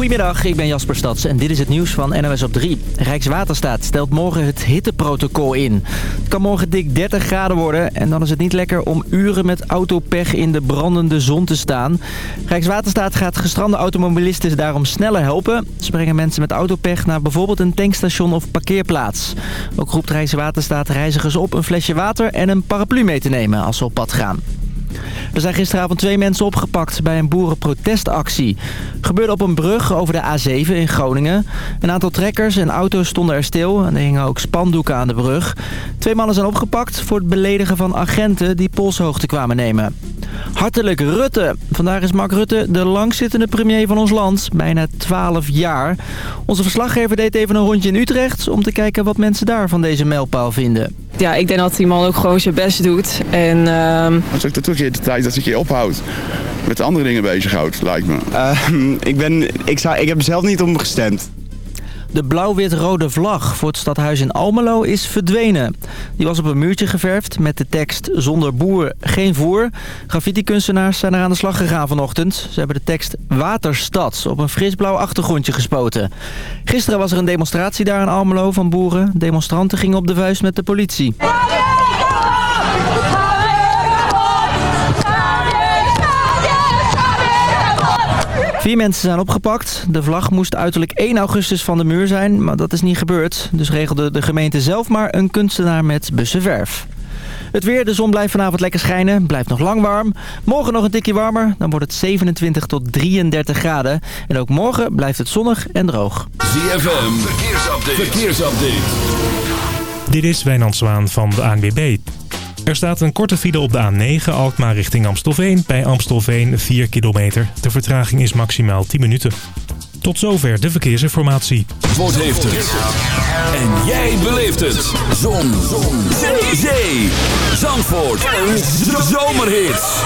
Goedemiddag, ik ben Jasper Stads en dit is het nieuws van NOS op 3. Rijkswaterstaat stelt morgen het hitteprotocol in. Het kan morgen dik 30 graden worden en dan is het niet lekker om uren met autopech in de brandende zon te staan. Rijkswaterstaat gaat gestrande automobilisten daarom sneller helpen. Ze brengen mensen met autopech naar bijvoorbeeld een tankstation of parkeerplaats. Ook roept Rijkswaterstaat reizigers op een flesje water en een paraplu mee te nemen als ze op pad gaan. Er zijn gisteravond twee mensen opgepakt bij een boerenprotestactie. Gebeurde op een brug over de A7 in Groningen. Een aantal trekkers en auto's stonden er stil en er hingen ook spandoeken aan de brug. Twee mannen zijn opgepakt voor het beledigen van agenten die polshoogte kwamen nemen. Hartelijk Rutte. Vandaag is Mark Rutte de langzittende premier van ons land. Bijna 12 jaar. Onze verslaggever deed even een rondje in Utrecht... om te kijken wat mensen daar van deze mijlpaal vinden. Ja, ik denk dat die man ook gewoon zijn best doet. En, uh... Het is ook toch de tijd dat je ophoudt. Met andere dingen bezighoudt, lijkt me. Uh, ik, ben, ik, zou, ik heb zelf niet om gestemd. De blauw-wit-rode vlag voor het stadhuis in Almelo is verdwenen. Die was op een muurtje geverfd met de tekst zonder boer geen voer. Graffiti-kunstenaars zijn er aan de slag gegaan vanochtend. Ze hebben de tekst Waterstad op een frisblauw achtergrondje gespoten. Gisteren was er een demonstratie daar in Almelo van boeren. Demonstranten gingen op de vuist met de politie. Vier mensen zijn opgepakt. De vlag moest uiterlijk 1 augustus van de muur zijn, maar dat is niet gebeurd. Dus regelde de gemeente zelf maar een kunstenaar met bussenverf. Het weer, de zon blijft vanavond lekker schijnen. Blijft nog lang warm. Morgen nog een tikje warmer. Dan wordt het 27 tot 33 graden. En ook morgen blijft het zonnig en droog. ZFM, verkeersupdate. verkeersupdate. Dit is Wijnand Zwaan van de ANWB. Er staat een korte file op de A9 Alkmaar richting Amstelveen. Bij Amstelveen 4 kilometer. De vertraging is maximaal 10 minuten. Tot zover de verkeersinformatie. Zandvoort heeft het. En jij beleeft het. Zon. Zon. Zee. Zee. Zandvoort. Een zomerhit.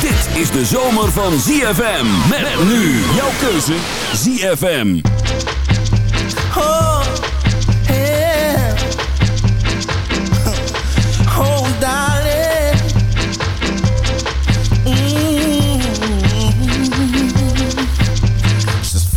Dit is de zomer van ZFM. Met nu jouw keuze ZFM. Oh,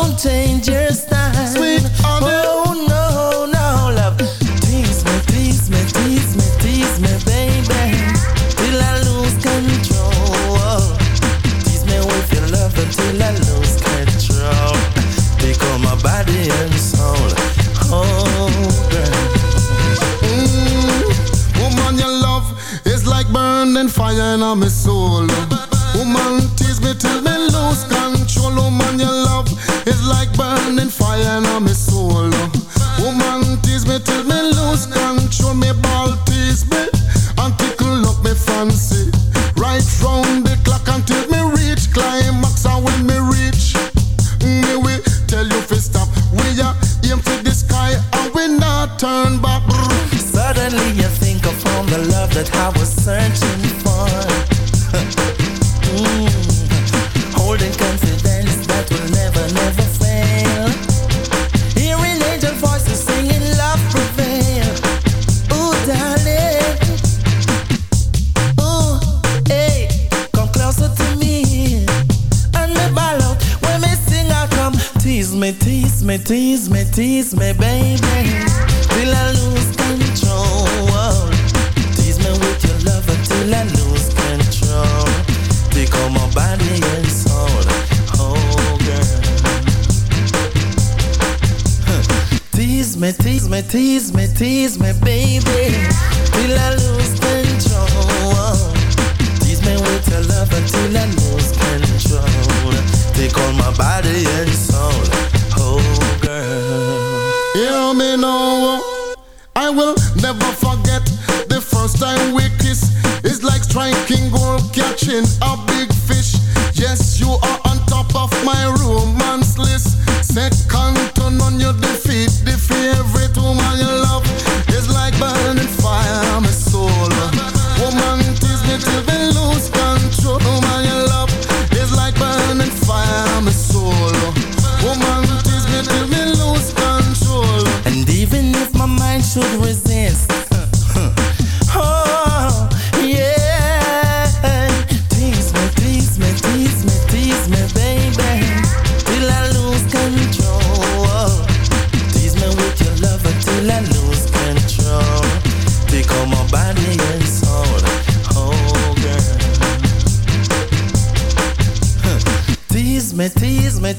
don't change your style. Sweet honey. Oh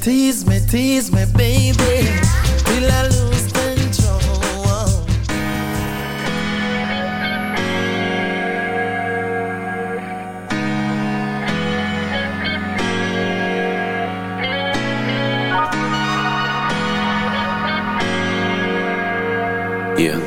tease me, tease me, baby, till I lose control. Yeah.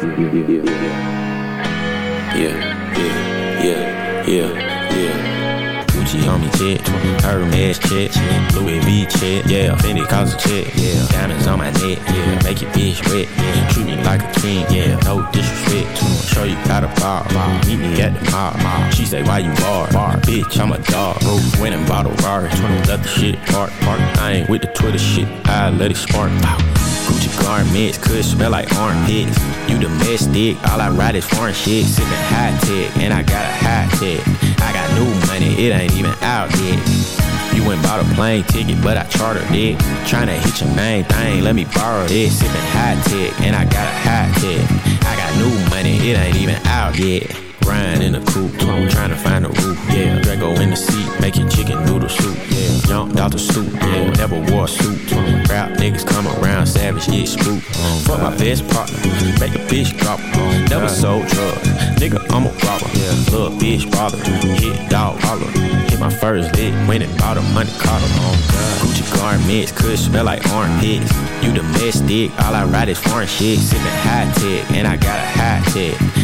Yeah, yeah, yeah, yeah, yeah. Gucci on me check, Hermes check, Louis Check, yeah, Fendi cause a check, yeah, diamonds on my neck, yeah, make your bitch wet, yeah, treat me like a king, yeah, no disrespect, show you how to bar, bar, meet me at the bar, mall. She say why you bar, bar, bitch, I'm a dog, bro, bought a Rari, let the shit park, park, I ain't with the Twitter shit, I let it spark, wow. Gucci garments could smell like armpits. You domestic, all I ride is foreign shit. Sipping high tech, and I got a high tech. I got new money, it ain't even out yet. Went bought a plane ticket, but I chartered it. Tryna hit your main thing, let me borrow this. Sipping high tech, and I got a high tech. I got new money, it ain't even out yet. Ryan in the coupe, trying to find a roof, yeah. Drago in the seat, making chicken noodle soup, yeah. Jumped out the stoop, yeah. Never wore a suit. Rap niggas come around, savage, get spook. Fuck my best partner, make a bitch drop. Never sold drugs, nigga, I'm a robber. Yeah. Little bitch bother, hit dog holler. Hit my first lick, went and bought a money Carter. Oh. Gucci garments could smell like armpits. You domestic, all I ride is foreign shit. Sipping high tech, and I got a high tech.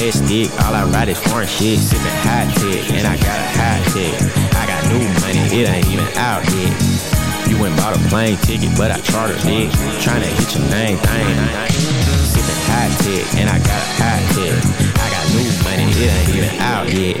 You domestic, all I ride is foreign shit. Sipping high tech, and I got a high tech. I got new money, it ain't even out yet. You went bought a plane ticket, but I chartered it. Tryna hit your main thing. Sipping high tech, and I got a high tech. I got new money, it ain't even out yet.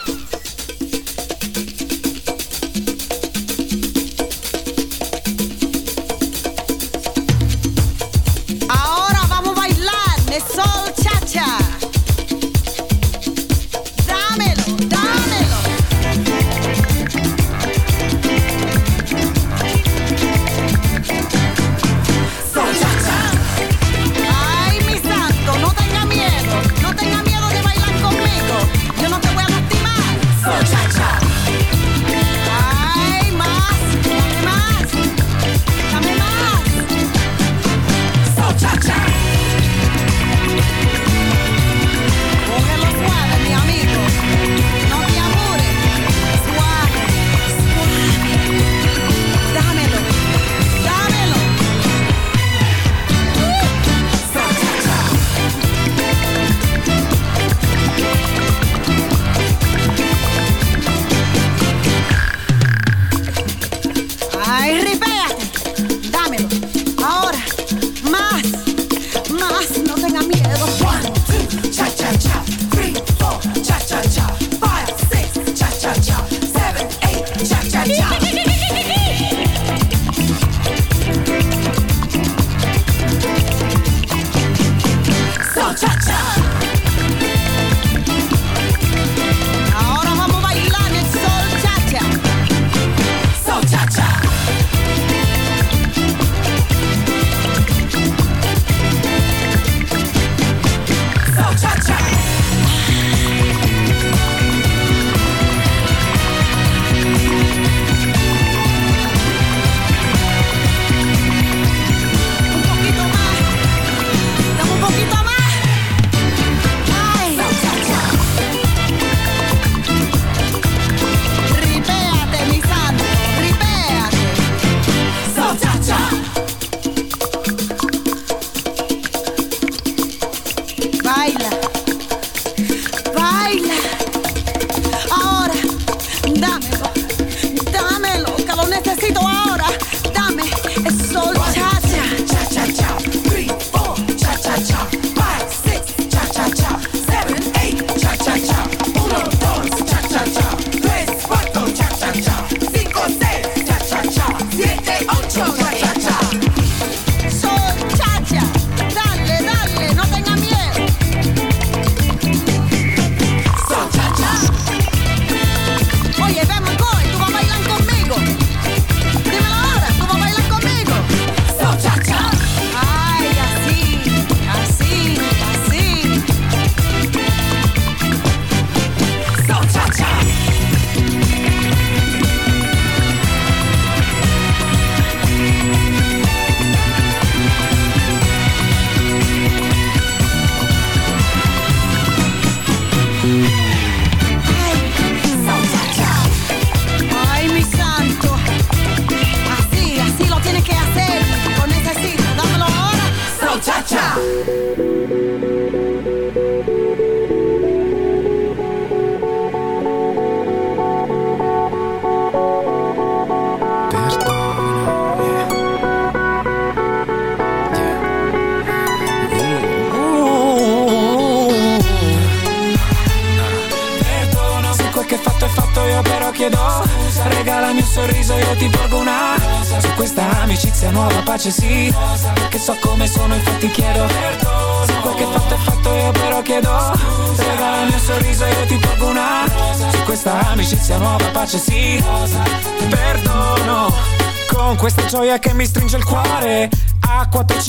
Mucho.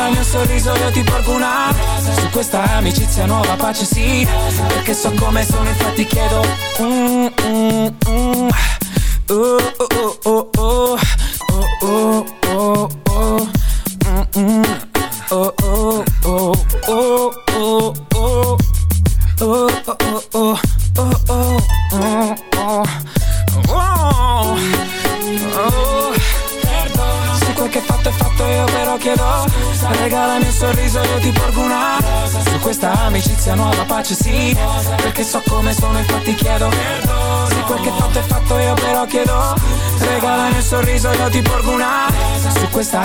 un sorriso io ti porgo una Su questa amicizia nuova pace sì Perché so come sono infatti chiedo mm, mm, mm. Oh, oh, oh, oh, oh, oh, oh,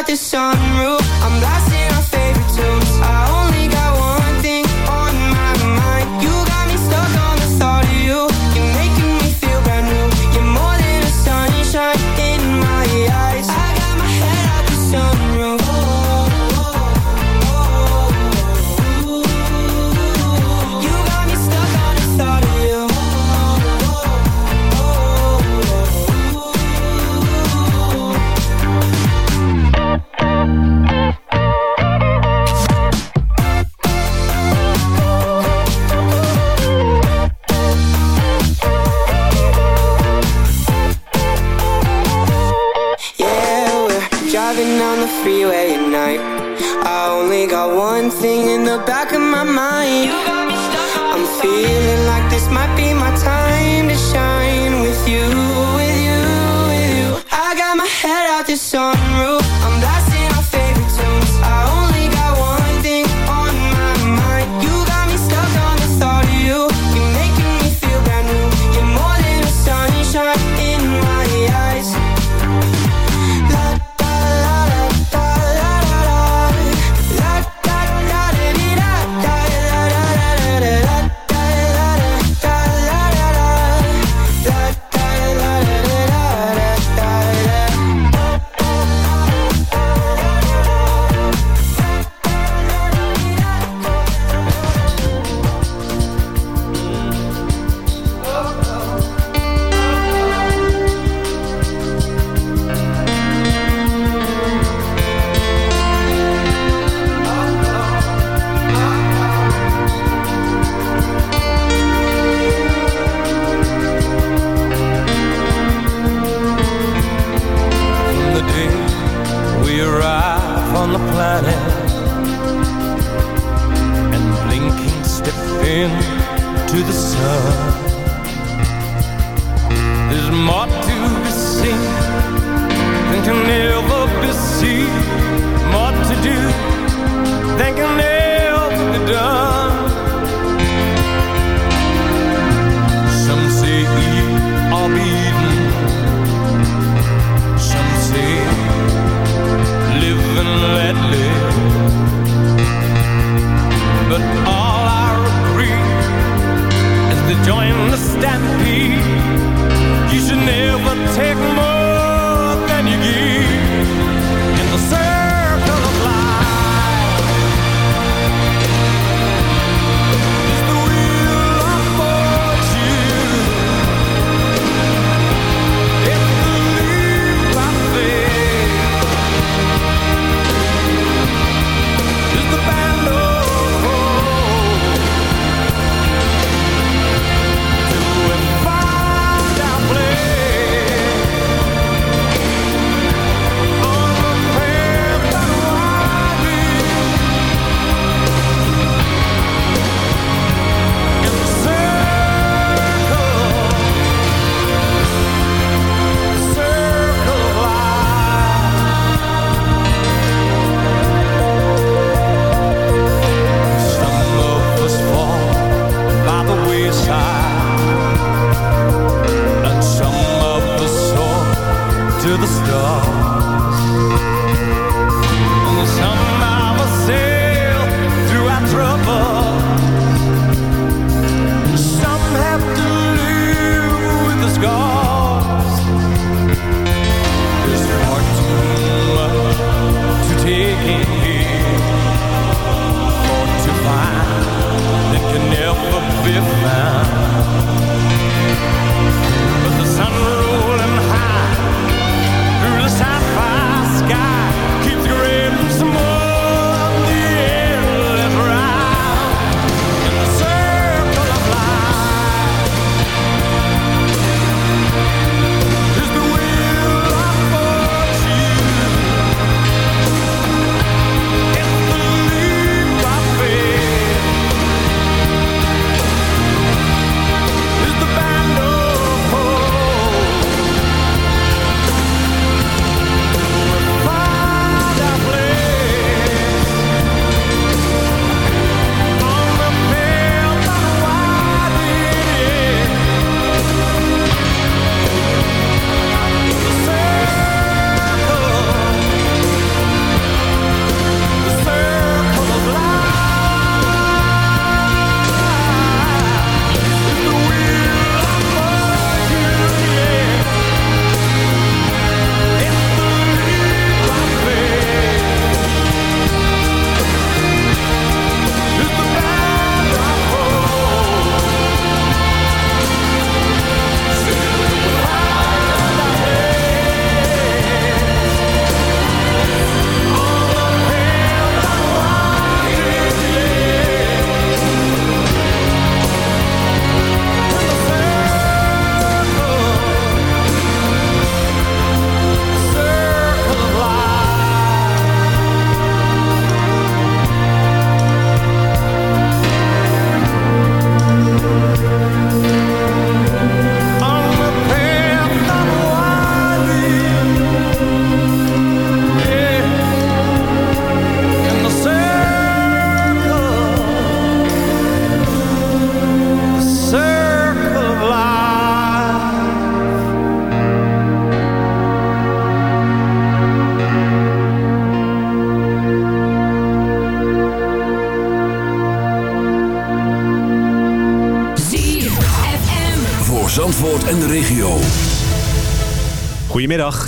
out the sunroof.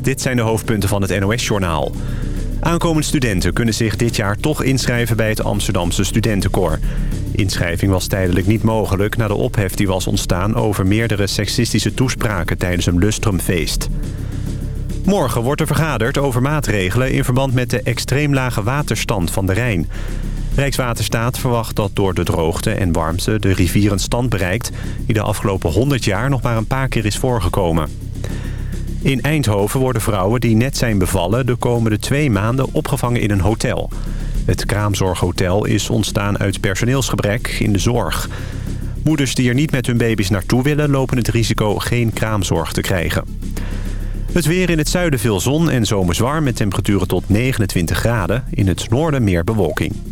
Dit zijn de hoofdpunten van het NOS-journaal. Aankomend studenten kunnen zich dit jaar toch inschrijven bij het Amsterdamse studentenkoor. Inschrijving was tijdelijk niet mogelijk na de ophef die was ontstaan... over meerdere seksistische toespraken tijdens een lustrumfeest. Morgen wordt er vergaderd over maatregelen... in verband met de extreem lage waterstand van de Rijn. Rijkswaterstaat verwacht dat door de droogte en warmte de rivier een stand bereikt... die de afgelopen 100 jaar nog maar een paar keer is voorgekomen. In Eindhoven worden vrouwen die net zijn bevallen de komende twee maanden opgevangen in een hotel. Het Kraamzorghotel is ontstaan uit personeelsgebrek in de zorg. Moeders die er niet met hun baby's naartoe willen lopen het risico geen kraamzorg te krijgen. Het weer in het zuiden veel zon en zomers warm met temperaturen tot 29 graden. In het noorden meer bewolking.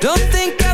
Don't think I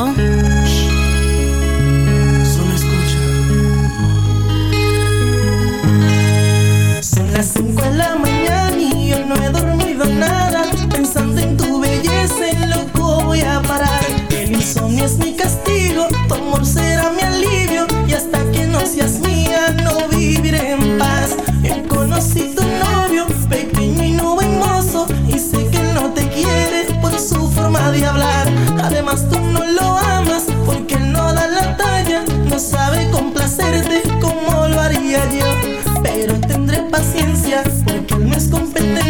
Hello? Él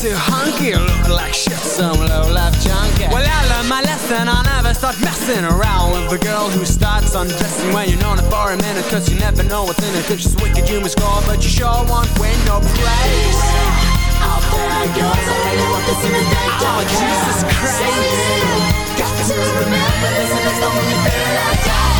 Too hunky, looking like shit, some low life junkie. Well, I learned my lesson, I never start messing around with a girl who starts undressing when you're known it for a minute, cause you never know what's in it. Cause she's wicked, you must score, but you sure won't win no praise. Out there goes, I really want this in the day. Oh, Jesus Christ. Got to remember this, and it's the only thing I got.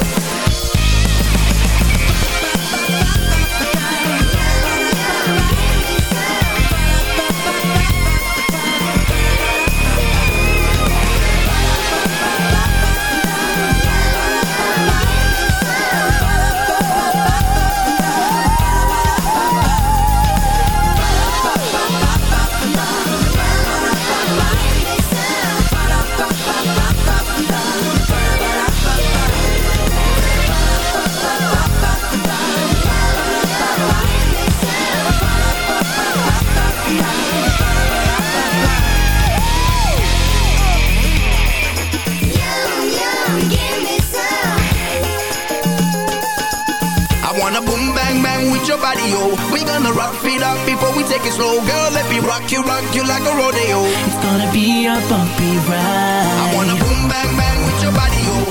Take it slow, girl. Let me rock you, rock you like a rodeo. It's gonna be a bumpy ride. I wanna boom bang bang with your body, yo.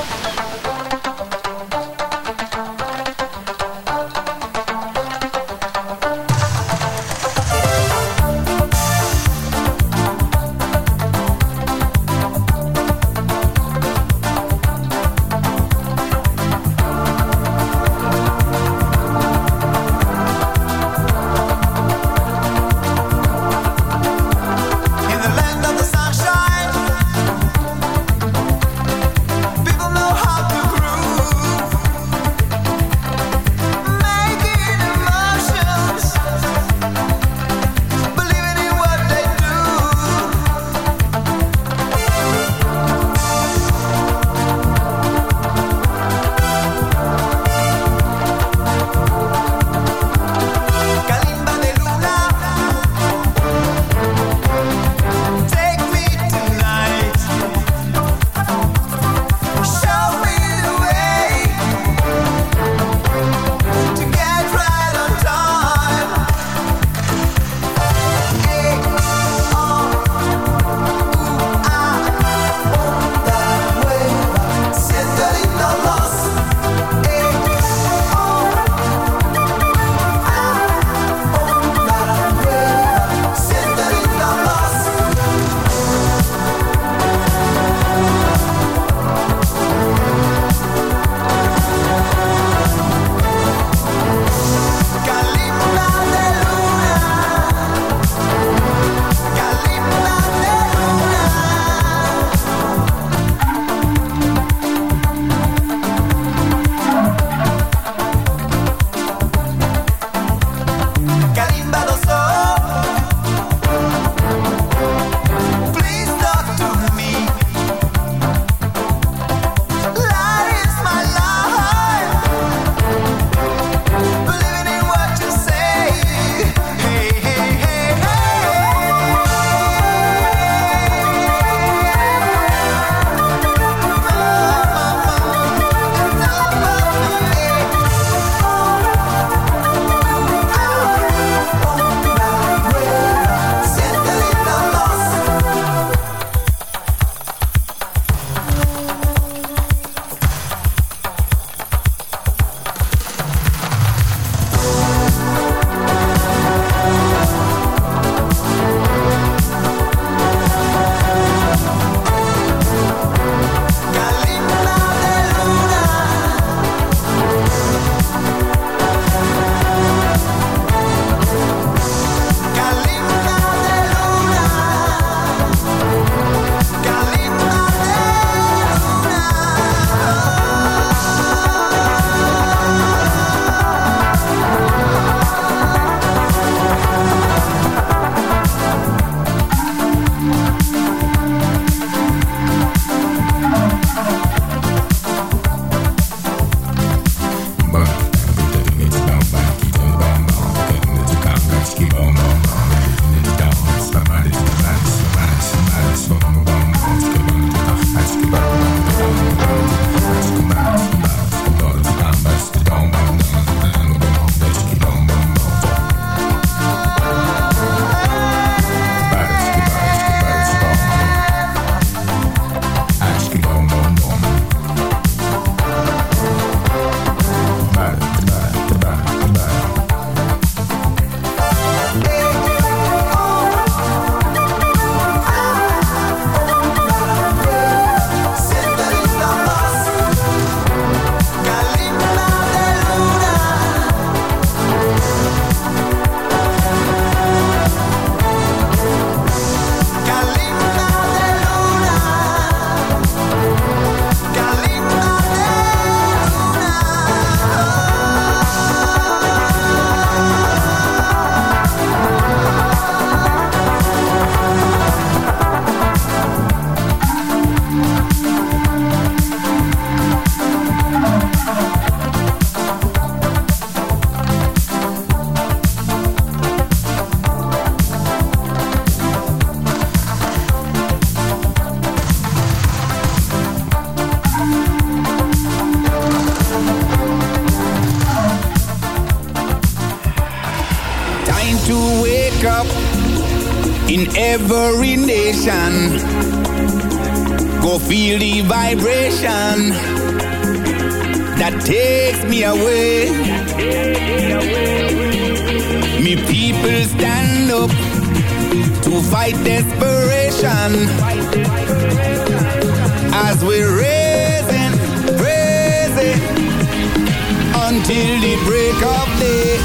till the break of day.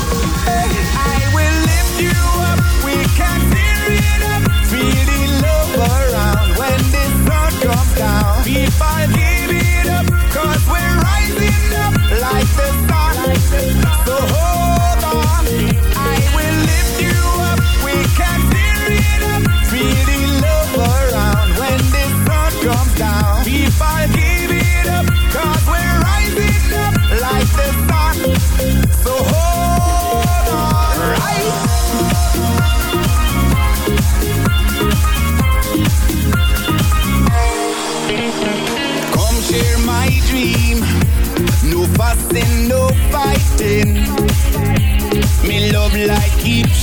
I will lift you up, we can fill it up. Feel the love around when the sun comes down. People give it up, we we're rising up like the sun. So hold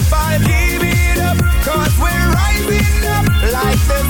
if I give it up, cause we're rising up like the